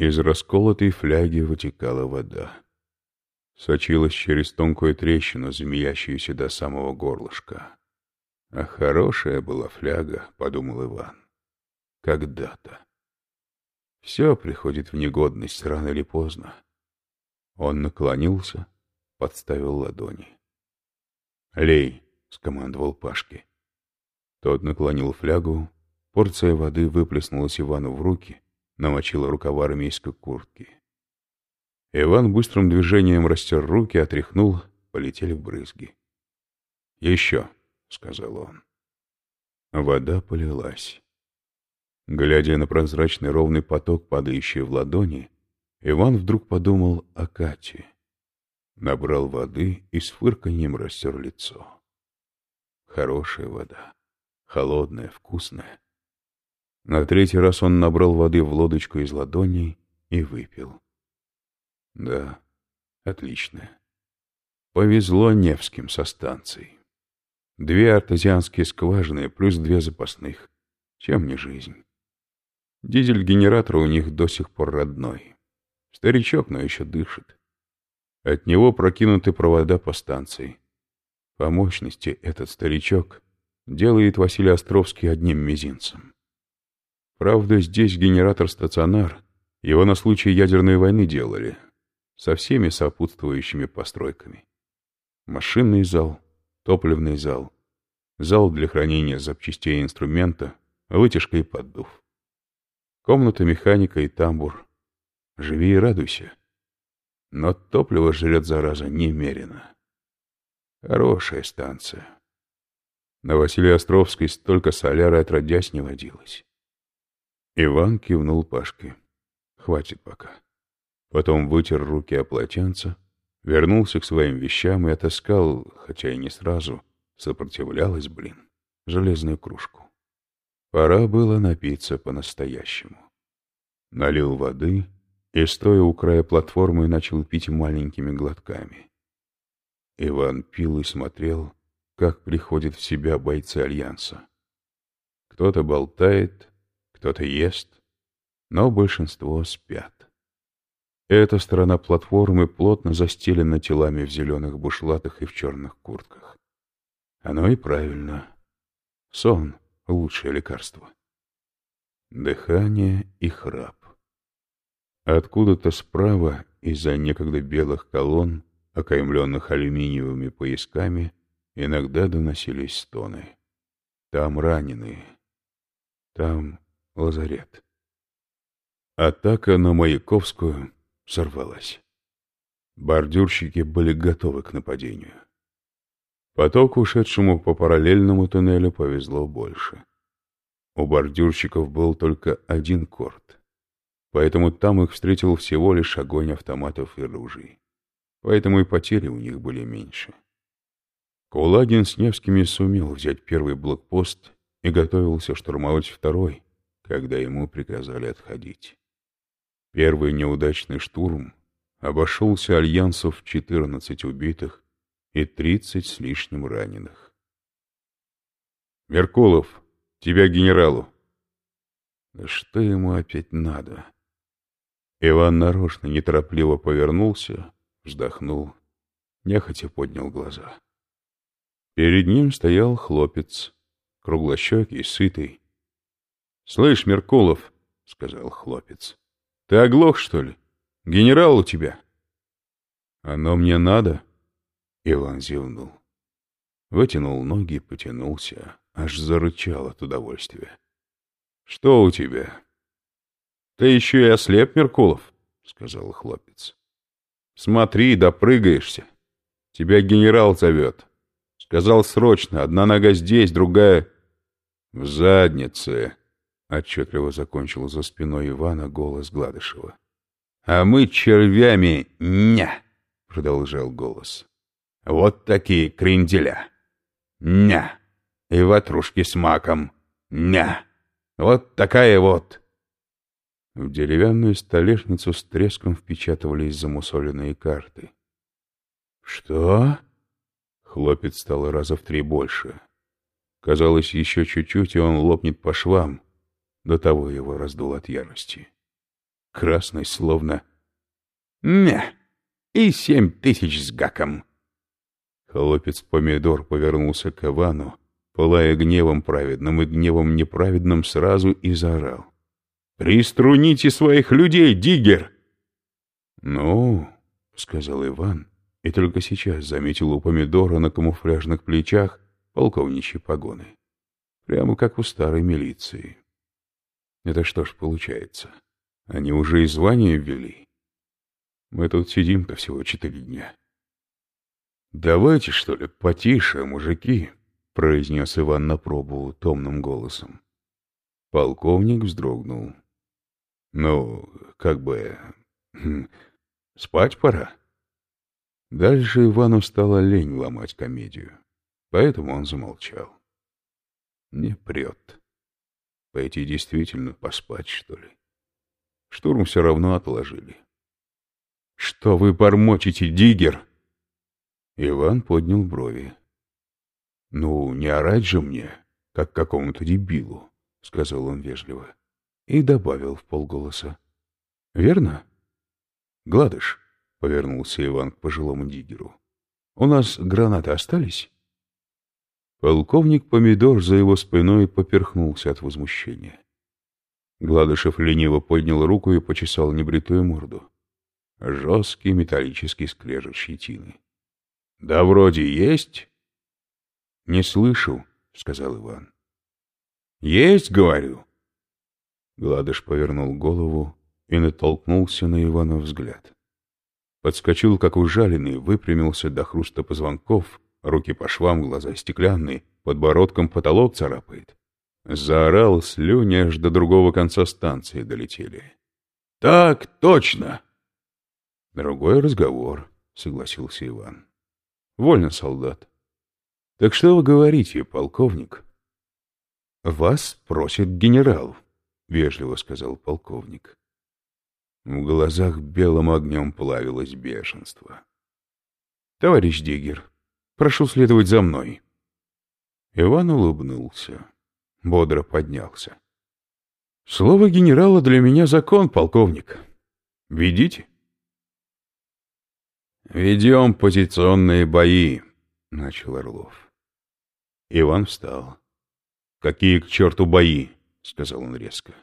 Из расколотой фляги вытекала вода. Сочилась через тонкую трещину, змеящуюся до самого горлышка. А хорошая была фляга, — подумал Иван. Когда-то. Все приходит в негодность рано или поздно. Он наклонился, подставил ладони. «Лей!» — скомандовал Пашке. Тот наклонил флягу, порция воды выплеснулась Ивану в руки, намочила рукава армейской куртки. Иван быстрым движением растер руки, отряхнул, полетели брызги. «Еще!» — сказал он. Вода полилась. Глядя на прозрачный ровный поток, падающий в ладони, Иван вдруг подумал о Кате. Набрал воды и с фырканьем растер лицо. Хорошая вода, холодная, вкусная. На третий раз он набрал воды в лодочку из ладоней и выпил. Да, отлично. Повезло Невским со станцией. Две артезианские скважины плюс две запасных. Чем не жизнь? Дизель-генератор у них до сих пор родной. Старичок, но еще дышит. От него прокинуты провода по станции. По мощности этот старичок делает Василий Островский одним мизинцем. Правда, здесь генератор-стационар. Его на случай ядерной войны делали. Со всеми сопутствующими постройками. Машинный зал, топливный зал, зал для хранения запчастей и инструмента, вытяжка и поддув. Комната механика и тамбур. Живи и радуйся. Но топливо жрет, зараза, немерено. Хорошая станция. На Василия Островской столько соляры отродясь не водилось. Иван кивнул Пашке. Хватит пока. Потом вытер руки о полотенце, вернулся к своим вещам и отыскал, хотя и не сразу, сопротивлялась, блин, железную кружку. Пора было напиться по-настоящему. Налил воды и, стоя у края платформы, начал пить маленькими глотками. Иван пил и смотрел, как приходят в себя бойцы Альянса. Кто-то болтает, кто-то ест, но большинство спят. Эта сторона платформы плотно застелена телами в зеленых бушлатах и в черных куртках. Оно и правильно. Сон — лучшее лекарство. Дыхание и храп. Откуда-то справа, из-за некогда белых колонн, окаймленных алюминиевыми поясками, иногда доносились стоны. Там раненые. Там лазарет. Атака на Маяковскую сорвалась. Бордюрщики были готовы к нападению. Потоку, ушедшему по параллельному туннелю, повезло больше. У бордюрщиков был только один корт, поэтому там их встретил всего лишь огонь автоматов и ружей. Поэтому и потери у них были меньше. Кулагин с Невскими сумел взять первый блокпост и готовился штурмовать второй, когда ему приказали отходить. Первый неудачный штурм обошелся альянсов в 14 убитых и 30 с лишним раненых. «Меркулов, тебя генералу!» Что ему опять надо? Иван нарочно неторопливо повернулся, вздохнул, нехотя поднял глаза. Перед ним стоял хлопец, круглощекий, сытый, «Слышь, Меркулов», — сказал хлопец, — «ты оглох, что ли? Генерал у тебя». «Оно мне надо?» — Иван зевнул. Вытянул ноги, потянулся, аж зарычал от удовольствия. «Что у тебя?» «Ты еще и ослеп, Меркулов», — сказал хлопец. «Смотри, допрыгаешься. Тебя генерал зовет. Сказал срочно, одна нога здесь, другая...» «В заднице», Отчетливо закончил за спиной Ивана голос Гладышева. «А мы червями ня!» — продолжал голос. «Вот такие кренделя! Ня! И ватрушки с маком! Ня! Вот такая вот!» В деревянную столешницу с треском впечатывались замусоленные карты. «Что?» Хлопец стал раза в три больше. Казалось, еще чуть-чуть, и он лопнет по швам. До того его раздул от ярости. красной словно... Не, и семь тысяч с гаком. Хлопец-помидор повернулся к Ивану, пылая гневом праведным и гневом неправедным сразу и заорал. «Приструните своих людей, Диггер!» «Ну, — сказал Иван, и только сейчас заметил у помидора на камуфляжных плечах полковничьи погоны. Прямо как у старой милиции. Это что ж получается? Они уже и звание ввели. Мы тут сидим-то всего четыре дня. «Давайте, что ли, потише, мужики», — произнес Иван на пробу томным голосом. Полковник вздрогнул. «Ну, как бы... Хм, спать пора». Дальше Ивану стало лень ломать комедию, поэтому он замолчал. Не прет. Пойти действительно поспать, что ли? Штурм все равно отложили. «Что вы бормочете, Диггер?» Иван поднял брови. «Ну, не орать же мне, как какому-то дебилу», — сказал он вежливо. И добавил в полголоса. «Верно?» «Гладыш», — повернулся Иван к пожилому диггеру. «У нас гранаты остались?» Полковник Помидор за его спиной поперхнулся от возмущения. Гладышев лениво поднял руку и почесал небритую морду. Жесткий металлический скрежет щетины. — Да вроде есть. — Не слышу, — сказал Иван. — Есть, говорю. Гладыш повернул голову и натолкнулся на Ивана взгляд. Подскочил, как ужаленный, выпрямился до хруста позвонков, руки по швам, глаза стеклянные, подбородком потолок царапает. Заорал, слюни аж до другого конца станции долетели. — Так точно! — Другой разговор, — согласился Иван. Вольно, солдат. Так что вы говорите, полковник? Вас просит генерал, вежливо сказал полковник. В глазах белым огнем плавилось бешенство. Товарищ Диггер, прошу следовать за мной. Иван улыбнулся, бодро поднялся. Слово генерала для меня закон, полковник. Ведите. «Ведем позиционные бои», — начал Орлов. Иван встал. «Какие к черту бои?» — сказал он резко.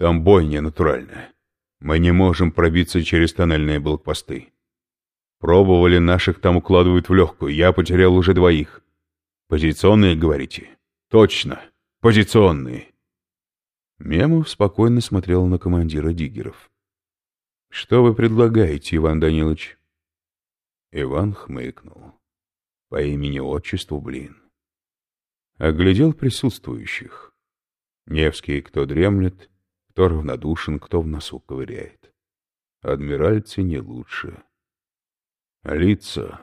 «Там бойня натуральная. Мы не можем пробиться через тоннельные блокпосты. Пробовали, наших там укладывают в легкую. Я потерял уже двоих. Позиционные, говорите? Точно, позиционные». Мемов спокойно смотрел на командира диггеров. «Что вы предлагаете, Иван Данилович?» Иван хмыкнул. По имени-отчеству, блин. Оглядел присутствующих. Невский, кто дремлет, кто равнодушен, кто в носу ковыряет. Адмиральцы не лучше. Лица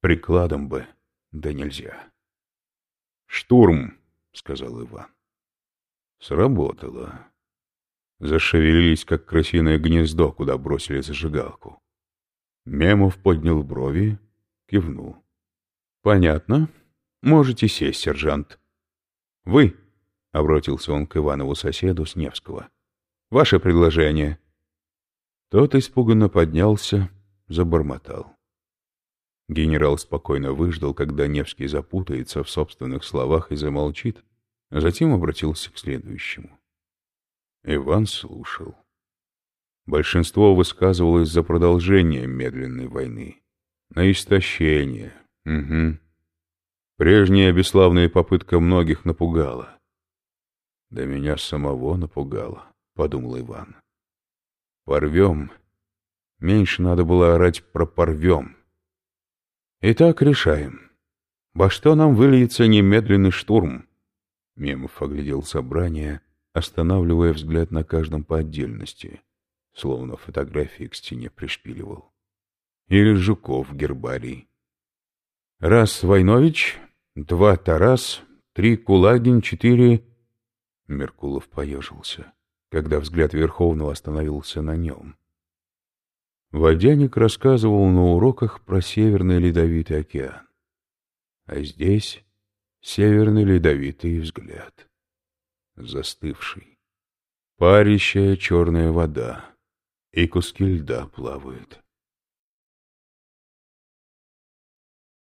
прикладом бы, да нельзя. «Штурм!» — сказал Иван. Сработало. Зашевелились, как крысиное гнездо, куда бросили зажигалку. Мемов поднял брови, кивнул. «Понятно. Можете сесть, сержант». «Вы», — обратился он к Иванову соседу с Невского, — «ваше предложение». Тот испуганно поднялся, забормотал. Генерал спокойно выждал, когда Невский запутается в собственных словах и замолчит, а затем обратился к следующему. Иван слушал. Большинство высказывалось за продолжение медленной войны. На истощение. Угу. Прежняя бесславная попытка многих напугала. Да меня самого напугала, — подумал Иван. Порвем. Меньше надо было орать про порвем. Итак, решаем. Во что нам выльется немедленный штурм? Мемов оглядел собрание, останавливая взгляд на каждом по отдельности словно фотографии к стене пришпиливал. Или Жуков гербарий. Раз Войнович, два Тарас, три Кулагин, четыре... Меркулов поежился, когда взгляд Верховного остановился на нем. Водяник рассказывал на уроках про Северный Ледовитый океан. А здесь Северный Ледовитый взгляд. Застывший. Парящая черная вода и куски льда плавают.